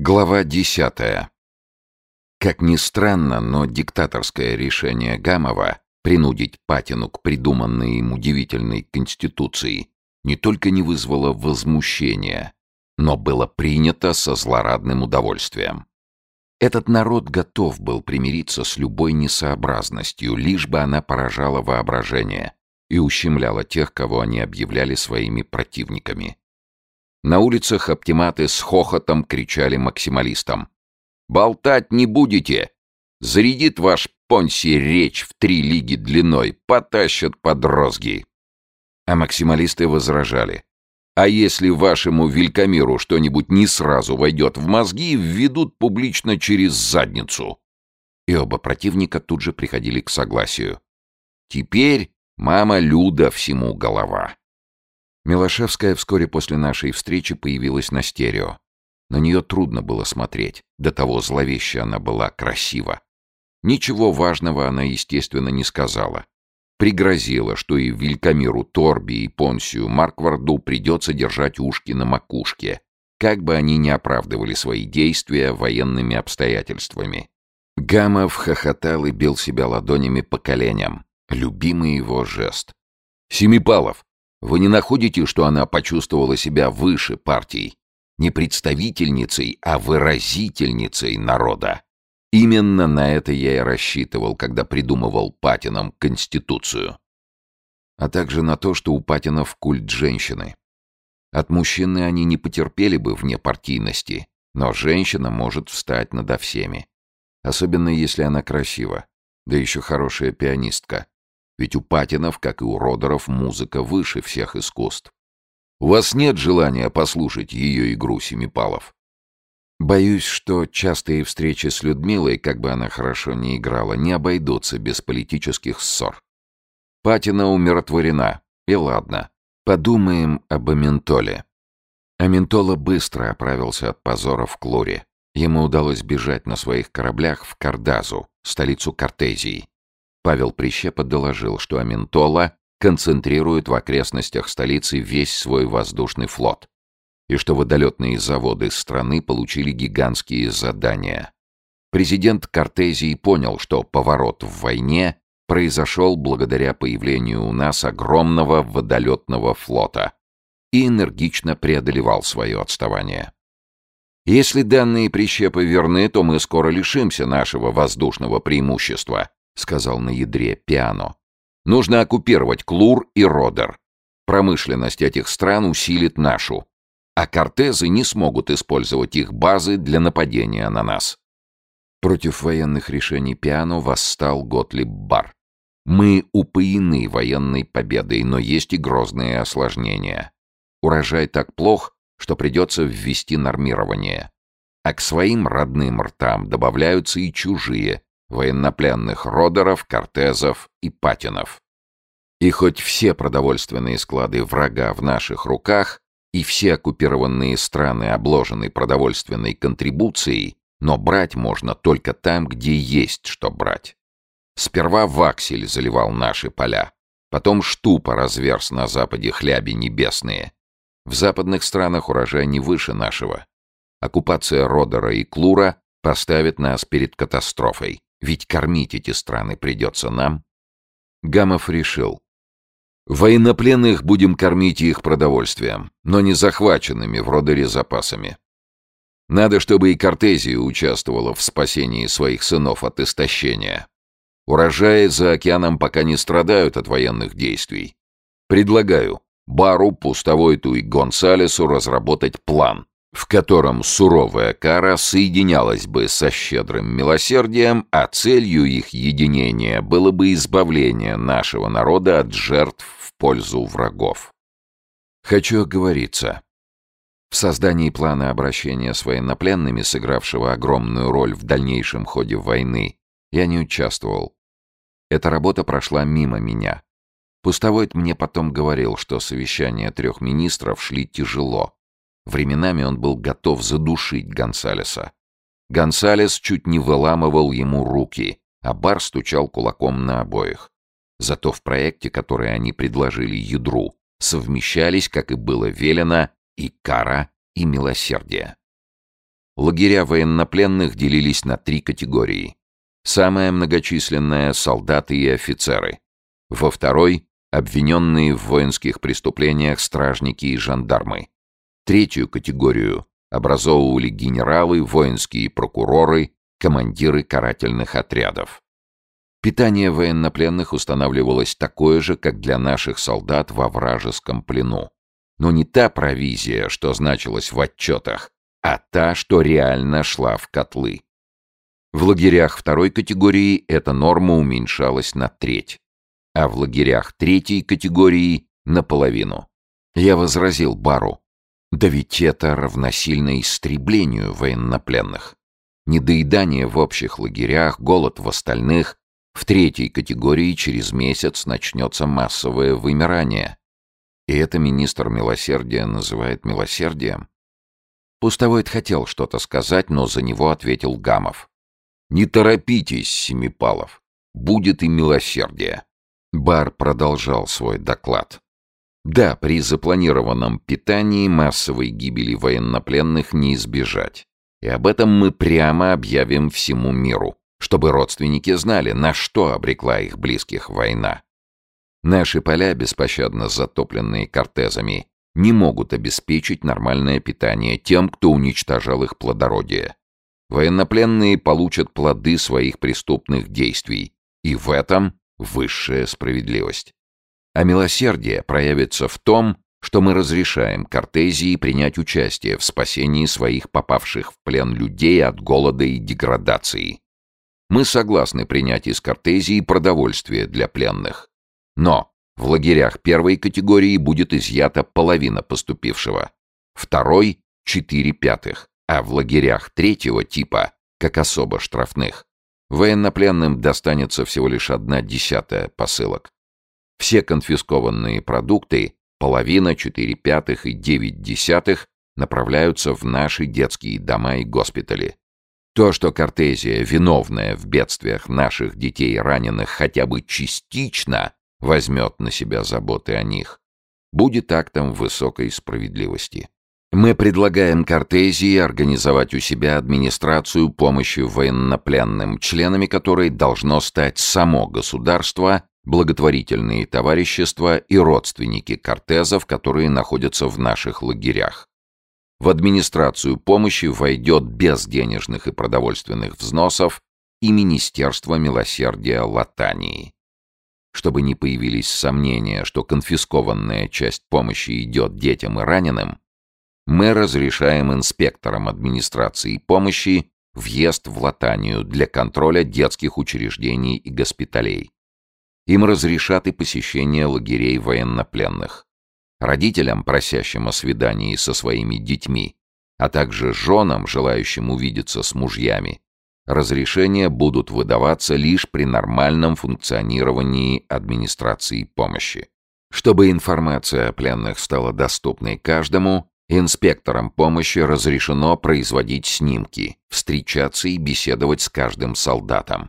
Глава десятая. Как ни странно, но диктаторское решение Гамова принудить Патину к придуманной им удивительной конституции не только не вызвало возмущения, но было принято со злорадным удовольствием. Этот народ готов был примириться с любой несообразностью, лишь бы она поражала воображение и ущемляла тех, кого они объявляли своими противниками. На улицах оптиматы с хохотом кричали максималистам. «Болтать не будете! Зарядит ваш Понси речь в три лиги длиной, потащат под розги!» А максималисты возражали. «А если вашему Велькомиру что-нибудь не сразу войдет в мозги, введут публично через задницу?» И оба противника тут же приходили к согласию. Теперь мама Люда всему голова. Милошевская вскоре после нашей встречи появилась на стерео. На нее трудно было смотреть, до того зловеще она была красива. Ничего важного она, естественно, не сказала. Пригрозила, что и Вилькамиру Торби и Понсию Маркварду придется держать ушки на макушке, как бы они ни оправдывали свои действия военными обстоятельствами. Гамов хохотал и бил себя ладонями по коленям. Любимый его жест. «Семипалов, вы не находите, что она почувствовала себя выше партий? Не представительницей, а выразительницей народа. Именно на это я и рассчитывал, когда придумывал Патинам Конституцию. А также на то, что у Патинов культ женщины. От мужчины они не потерпели бы вне партийности, но женщина может встать надо всеми. Особенно если она красива, да еще хорошая пианистка. Ведь у Патинов, как и у Родеров, музыка выше всех искусств. У вас нет желания послушать ее игру Семипалов? Боюсь, что частые встречи с Людмилой, как бы она хорошо ни играла, не обойдутся без политических ссор. Патина умиротворена. И ладно. Подумаем об Аментоле. Аментола быстро оправился от позора в Клуре. Ему удалось бежать на своих кораблях в Кардазу, столицу Кортезии. Павел Прищепа доложил, что Аментола концентрирует в окрестностях столицы весь свой воздушный флот, и что водолетные заводы страны получили гигантские задания. Президент Кортезии понял, что поворот в войне произошел благодаря появлению у нас огромного водолетного флота и энергично преодолевал свое отставание. Если данные прищепы верны, то мы скоро лишимся нашего воздушного преимущества, сказал на ядре Пиано. Нужно оккупировать Клур и Родер. Промышленность этих стран усилит нашу, а кортезы не смогут использовать их базы для нападения на нас. Против военных решений Пиано восстал Готлиб Бар. Мы упоены военной победой, но есть и грозные осложнения. Урожай так плох, что придется ввести нормирование. А к своим родным ртам добавляются и чужие, военнопленных Родеров, Кортезов и Патинов. И хоть все продовольственные склады врага в наших руках, и все оккупированные страны обложены продовольственной контрибуцией, но брать можно только там, где есть что брать. Сперва Ваксель заливал наши поля, потом Штупа разверз на западе хляби небесные. В западных странах урожай не выше нашего. Оккупация Родера и Клура поставит нас перед катастрофой. Ведь кормить эти страны придется нам. Гамов решил. Военнопленных будем кормить их продовольствием, но не захваченными в Родере запасами. Надо, чтобы и Кортезия участвовала в спасении своих сынов от истощения. Урожаи за океаном пока не страдают от военных действий. Предлагаю Бару, Пустовойту и Гонсалесу разработать план, в котором суровая кара соединялась бы со щедрым милосердием, а целью их единения было бы избавление нашего народа от жертв в пользу врагов. Хочу оговориться. В создании плана обращения с военнопленными, сыгравшего огромную роль в дальнейшем ходе войны, я не участвовал. Эта работа прошла мимо меня. Пустовойт мне потом говорил, что совещания трех министров шли тяжело, Временами он был готов задушить Гонсалеса. Гонсалес чуть не выламывал ему руки, а Бар стучал кулаком на обоих. Зато в проекте, который они предложили ядру, совмещались, как и было велено, и кара, и милосердие. лагеря военнопленных делились на три категории. Самая многочисленная — солдаты и офицеры. Во второй — обвиненные в воинских преступлениях стражники и жандармы. Третью категорию образовывали генералы, воинские прокуроры, командиры карательных отрядов. Питание военнопленных устанавливалось такое же, как для наших солдат во вражеском плену. Но не та провизия, что значилось в отчетах, а та, что реально шла в котлы. В лагерях второй категории эта норма уменьшалась на треть, а в лагерях третьей категории — наполовину. Я возразил Бару, да ведь это равносильно истреблению военнопленных. Недоедание в общих лагерях, голод в остальных. В третьей категории через месяц начнется массовое вымирание. И это министр милосердия называет милосердием? Пустовойт хотел что-то сказать, но за него ответил Гамов. «Не торопитесь, Семипалов. Будет и милосердие». Бар продолжал свой доклад. Да, при запланированном питании массовой гибели военнопленных не избежать. И об этом мы прямо объявим всему миру, чтобы родственники знали, на что обрекла их близких война. Наши поля, беспощадно затопленные кортезами, не могут обеспечить нормальное питание тем, кто уничтожал их плодородие. Военнопленные получат плоды своих преступных действий, и в этом высшая справедливость. А милосердие проявится в том, что мы разрешаем Кортезии принять участие в спасении своих попавших в плен людей от голода и деградации. Мы согласны принять из Кортезии продовольствие для пленных. Но в лагерях первой категории будет изъята половина поступившего, второй — четыре пятых, а в лагерях третьего типа, как особо штрафных, военнопленным достанется всего лишь одна десятая посылок. Все конфискованные продукты, половина, четыре пятых и девять десятых, направляются в наши детские дома и госпитали. То, что Кортезия, виновная в бедствиях наших детей раненых хотя бы частично, возьмет на себя заботы о них, будет актом высокой справедливости. Мы предлагаем Кортезии организовать у себя администрацию помощи военнопленным, членами которой должно стать само государство благотворительные товарищества и родственники кортезов, которые находятся в наших лагерях. В администрацию помощи войдет без денежных и продовольственных взносов и Министерство милосердия Латании. Чтобы не появились сомнения, что конфискованная часть помощи идет детям и раненым, мы разрешаем инспекторам администрации помощи въезд в Латанию для контроля детских учреждений и госпиталей. Им разрешат и посещение лагерей военнопленных. Родителям, просящим о свидании со своими детьми, а также женам, желающим увидеться с мужьями, разрешения будут выдаваться лишь при нормальном функционировании администрации помощи. Чтобы информация о пленных стала доступной каждому, инспекторам помощи разрешено производить снимки, встречаться и беседовать с каждым солдатом.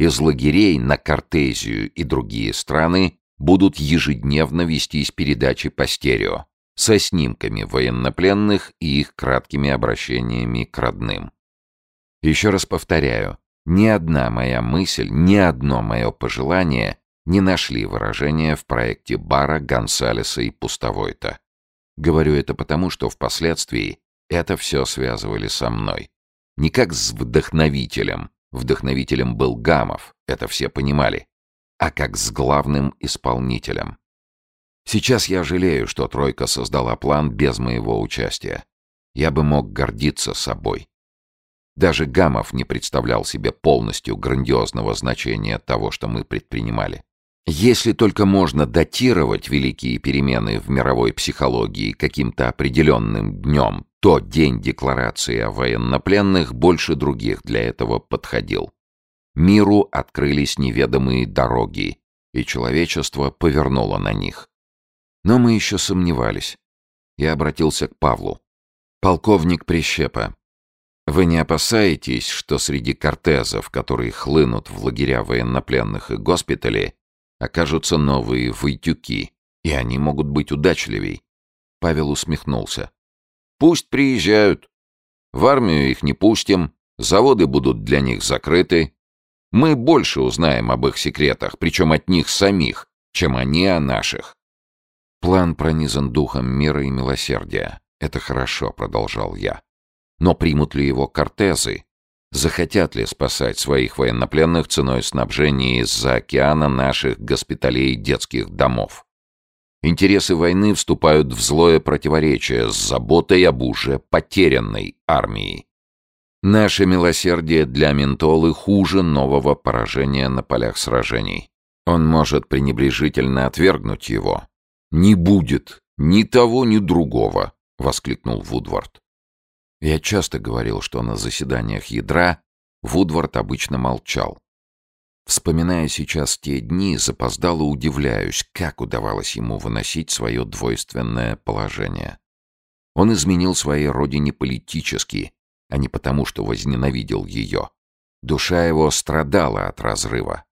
Из лагерей на Кортезию и другие страны будут ежедневно вестись передачи по стерео со снимками военнопленных и их краткими обращениями к родным. Еще раз повторяю, ни одна моя мысль, ни одно мое пожелание не нашли выражения в проекте Бара, Гонсалеса и Пустовойта. Говорю это потому, что впоследствии это все связывали со мной. Не как с вдохновителем, Вдохновителем был Гамов, это все понимали, а как с главным исполнителем. Сейчас я жалею, что «тройка» создала план без моего участия. Я бы мог гордиться собой. Даже Гамов не представлял себе полностью грандиозного значения того, что мы предпринимали. Если только можно датировать великие перемены в мировой психологии каким-то определенным днем, то день декларации о военнопленных больше других для этого подходил. Миру открылись неведомые дороги, и человечество повернуло на них. Но мы еще сомневались. Я обратился к Павлу. «Полковник Прищепа, вы не опасаетесь, что среди кортезов, которые хлынут в лагеря военнопленных и госпитали, окажутся новые войтюки, и они могут быть удачливей?» Павел усмехнулся. Пусть приезжают. В армию их не пустим, заводы будут для них закрыты. Мы больше узнаем об их секретах, причем от них самих, чем они о наших. План пронизан духом мира и милосердия. Это хорошо, продолжал я. Но примут ли его кортезы? Захотят ли спасать своих военнопленных ценой снабжения из-за океана наших госпиталей детских домов? Интересы войны вступают в злое противоречие с заботой об уже потерянной армии. Наше милосердие для Ментолы хуже нового поражения на полях сражений. Он может пренебрежительно отвергнуть его. «Не будет ни того, ни другого», — воскликнул Вудвард. Я часто говорил, что на заседаниях ядра Вудвард обычно молчал. Вспоминая сейчас те дни, запоздало удивляюсь, как удавалось ему выносить свое двойственное положение. Он изменил своей родине политически, а не потому, что возненавидел ее. Душа его страдала от разрыва.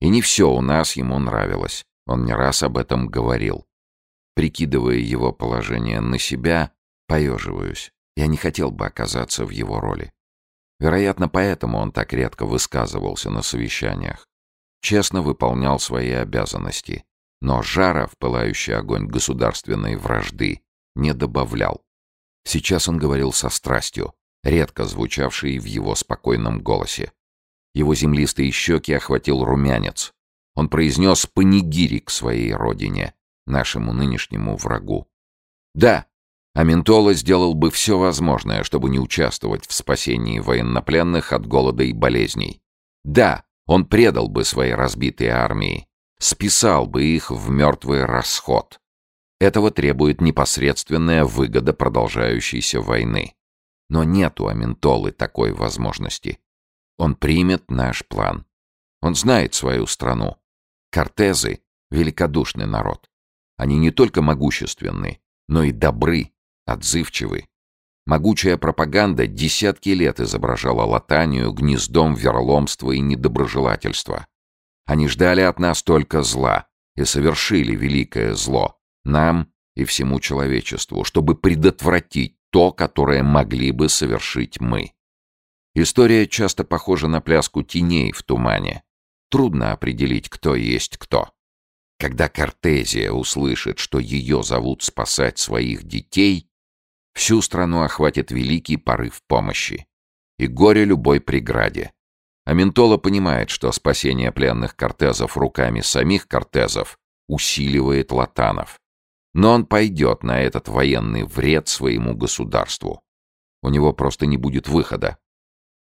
И не все у нас ему нравилось, он не раз об этом говорил. Прикидывая его положение на себя, поеживаюсь. Я не хотел бы оказаться в его роли. Вероятно, поэтому он так редко высказывался на совещаниях. Честно выполнял свои обязанности, но жара в пылающий огонь государственной вражды не добавлял. Сейчас он говорил со страстью, редко звучавшей в его спокойном голосе. Его землистые щеки охватил румянец. Он произнес панигирик своей родине, нашему нынешнему врагу. Да, Аментола сделал бы все возможное, чтобы не участвовать в спасении военнопленных от голода и болезней. Да, он предал бы свои разбитые армии, списал бы их в мертвый расход. Этого требует непосредственная выгода продолжающейся войны. Но нет у Аментолы такой возможности. Он примет наш план. Он знает свою страну. Кортезы — великодушный народ. Они не только могущественны, но и добры отзывчивы. Могучая пропаганда десятки лет изображала Латанию гнездом верломства и недоброжелательства. Они ждали от нас только зла и совершили великое зло, нам и всему человечеству, чтобы предотвратить то, которое могли бы совершить мы. История часто похожа на пляску теней в тумане. Трудно определить, кто есть кто. Когда Кортезия услышит, что ее зовут спасать своих детей, Всю страну охватит великий порыв помощи. И горе любой преграде. Аментола понимает, что спасение пленных кортезов руками самих кортезов усиливает латанов. Но он пойдет на этот военный вред своему государству. У него просто не будет выхода.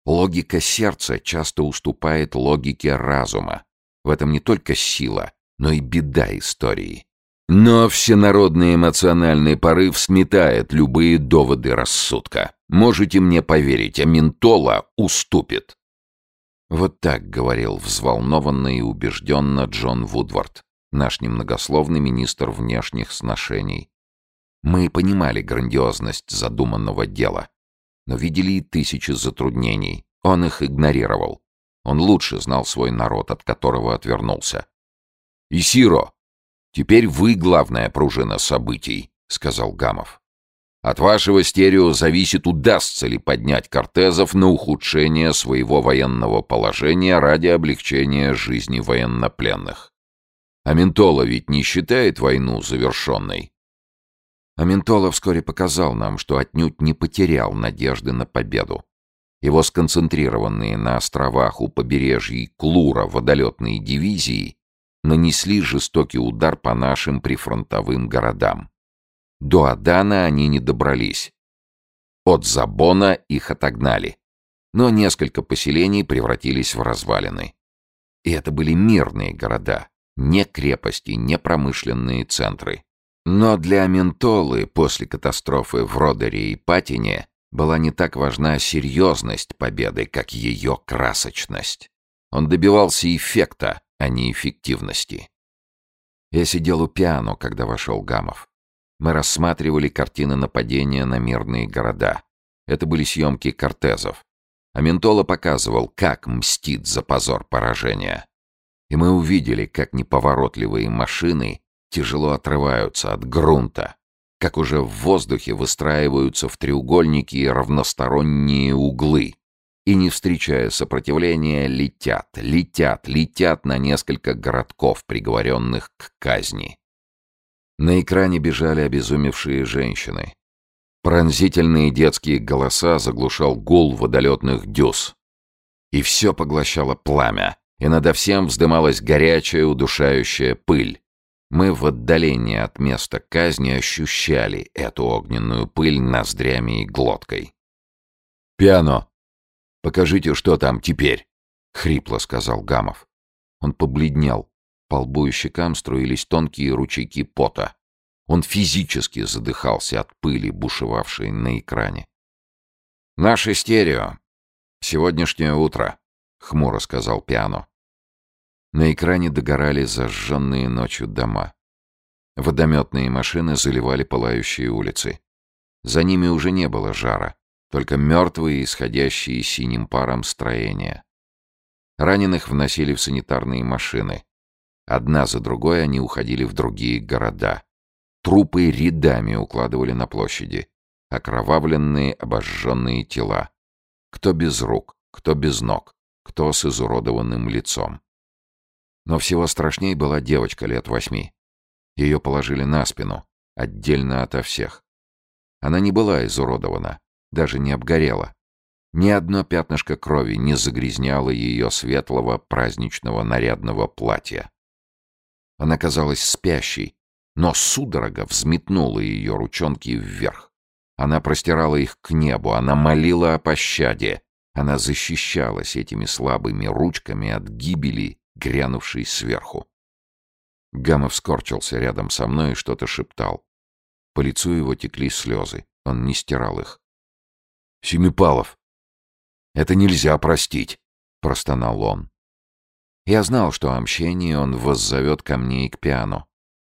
Логика сердца часто уступает логике разума. В этом не только сила, но и беда истории. Но всенародный эмоциональный порыв сметает любые доводы рассудка. Можете мне поверить, а Ментола уступит. Вот так говорил взволнованно и убежденно Джон Вудвард, наш немногословный министр внешних сношений. Мы понимали грандиозность задуманного дела, но видели и тысячи затруднений. Он их игнорировал. Он лучше знал свой народ, от которого отвернулся. «Исиро!» «Теперь вы главная пружина событий», — сказал Гамов. «От вашего стерео зависит, удастся ли поднять Кортезов на ухудшение своего военного положения ради облегчения жизни военнопленных. Аментола ведь не считает войну завершенной». Аментола вскоре показал нам, что отнюдь не потерял надежды на победу. Его сконцентрированные на островах у побережья Клура водолетные дивизии нанесли жестокий удар по нашим прифронтовым городам. До Адана они не добрались. От Забона их отогнали. Но несколько поселений превратились в развалины. И это были мирные города, не крепости, не промышленные центры. Но для Аментолы после катастрофы в Родере и Патине была не так важна серьезность победы, как ее красочность. Он добивался эффекта, а не эффективности. Я сидел у пиано, когда вошел Гамов. Мы рассматривали картины нападения на мирные города. Это были съемки кортезов. А Ментола показывал, как мстит за позор поражения. И мы увидели, как неповоротливые машины тяжело отрываются от грунта. как уже в воздухе выстраиваются в треугольники равносторонние углы, и, не встречая сопротивления, летят, летят, летят на несколько городков, приговоренных к казни. На экране бежали обезумевшие женщины. Пронзительные детские голоса заглушал гул водолетных дюз. И все поглощало пламя, и надо всем вздымалась горячая удушающая пыль. Мы в отдалении от места казни ощущали эту огненную пыль ноздрями и глоткой. «Пиано! Покажите, что там теперь!» — хрипло сказал Гамов. Он побледнел. По лбу и щекам струились тонкие ручейки пота. Он физически задыхался от пыли, бушевавшей на экране. «Наше стерео. Сегодняшнее утро», — хмуро сказал Пиано. На экране догорали зажженные ночью дома. Водометные машины заливали пылающие улицы. За ними уже не было жара, только мертвые, исходящие синим паром строения. Раненых вносили в санитарные машины. Одна за другой они уходили в другие города. Трупы рядами укладывали на площади. Окровавленные, обожженные тела. Кто без рук, кто без ног, кто с изуродованным лицом. Но всего страшней была девочка лет восьми. Ее положили на спину, отдельно ото всех. Она не была изуродована, даже не обгорела. Ни одно пятнышко крови не загрязняло ее светлого праздничного нарядного платья. Она казалась спящей, но судорога взметнула ее ручонки вверх. Она простирала их к небу, она молила о пощаде, она защищалась этими слабыми ручками от гибели грянувший сверху. Гамов скорчился рядом со мной и что-то шептал. По лицу его текли слезы. Он не стирал их. «Семипалов! Это нельзя простить!» — простонал он. Я знал, что о мщении он воззовет ко мне и к пиану.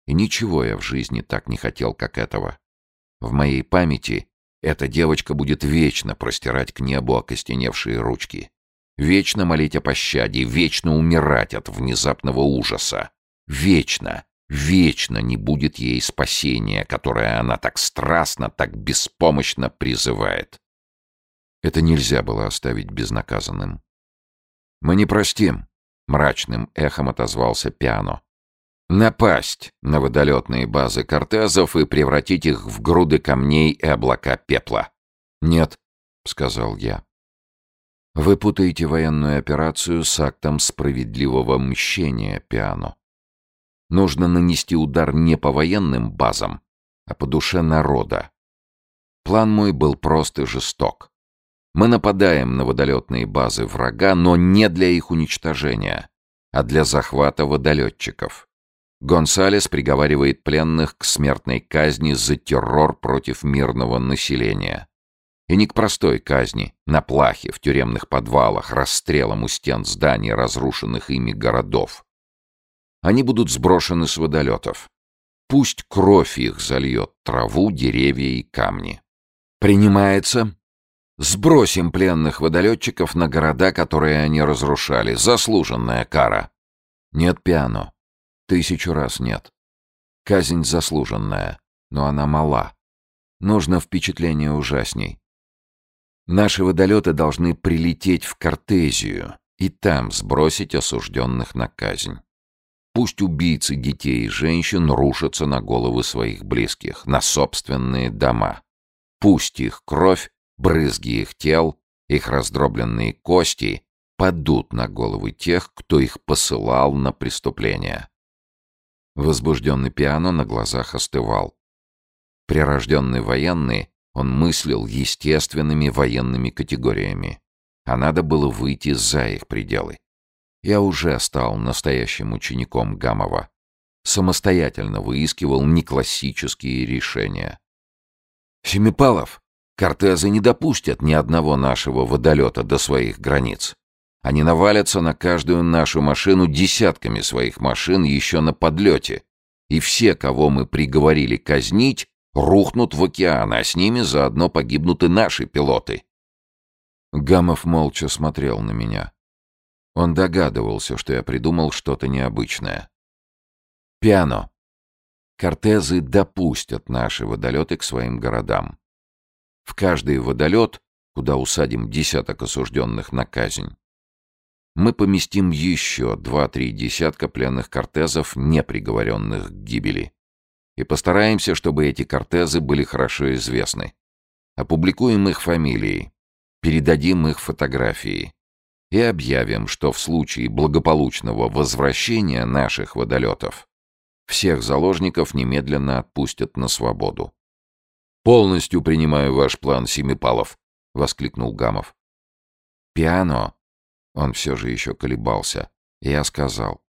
И ничего я в жизни так не хотел, как этого. В моей памяти эта девочка будет вечно простирать к небу окостеневшие ручки. Вечно молить о пощаде, вечно умирать от внезапного ужаса. Вечно, вечно не будет ей спасения, которое она так страстно, так беспомощно призывает. Это нельзя было оставить безнаказанным. «Мы не простим», — мрачным эхом отозвался Пиано. «Напасть на водолетные базы кортезов и превратить их в груды камней и облака пепла». «Нет», — сказал я. Вы путаете военную операцию с актом справедливого мщения, Пиано. Нужно нанести удар не по военным базам, а по душе народа. План мой был прост и жесток. Мы нападаем на водолетные базы врага, но не для их уничтожения, а для захвата водолетчиков. Гонсалес приговаривает пленных к смертной казни за террор против мирного населения. И не к простой казни, на плахе, в тюремных подвалах, расстрелом у стен зданий, разрушенных ими городов. Они будут сброшены с водолетов. Пусть кровь их зальет траву, деревья и камни. Принимается. Сбросим пленных водолетчиков на города, которые они разрушали. Заслуженная кара. Нет, Пиано. Тысячу раз нет. Казнь заслуженная, но она мала. Нужно впечатление ужасней. Наши водолеты должны прилететь в Кортезию и там сбросить осужденных на казнь. Пусть убийцы детей и женщин рушатся на головы своих близких, на собственные дома. Пусть их кровь, брызги их тел, их раздробленные кости падут на головы тех, кто их посылал на преступления. Возбужденный пиано на глазах остывал. Прирожденный военный он мыслил естественными военными категориями, а надо было выйти за их пределы. Я уже стал настоящим учеником Гамова. Самостоятельно выискивал неклассические решения. «Семипалов, кортезы не допустят ни одного нашего водолета до своих границ. Они навалятся на каждую нашу машину десятками своих машин еще на подлете, и все, кого мы приговорили казнить, рухнут в океан, а с ними заодно погибнут и наши пилоты. Гамов молча смотрел на меня. Он догадывался, что я придумал что-то необычное. «Пиано. Кортезы допустят наши водолеты к своим городам. В каждый водолет, куда усадим десяток осужденных на казнь, мы поместим еще два-три десятка пленных кортезов, не приговоренных к гибели. И постараемся, чтобы эти кортезы были хорошо известны. Опубликуем их фамилии, передадим их фотографии и объявим, что в случае благополучного возвращения наших водолетов всех заложников немедленно отпустят на свободу. «Полностью принимаю ваш план, Семипалов», — воскликнул Гамов. «Пиано», — он все же еще колебался, — я сказал.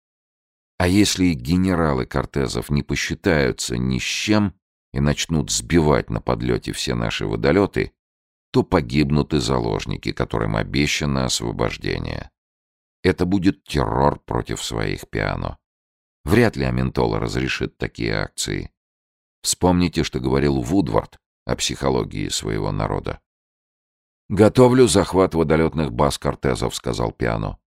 «А если генералы Кортезов не посчитаются ни с чем и начнут сбивать на подлете все наши водолеты, то погибнут и заложники, которым обещано освобождение. Это будет террор против своих пиано. Вряд ли Аментола разрешит такие акции. Вспомните, что говорил Вудвард о психологии своего народа. «Готовлю захват водолетных баз Кортезов», — сказал Пиано.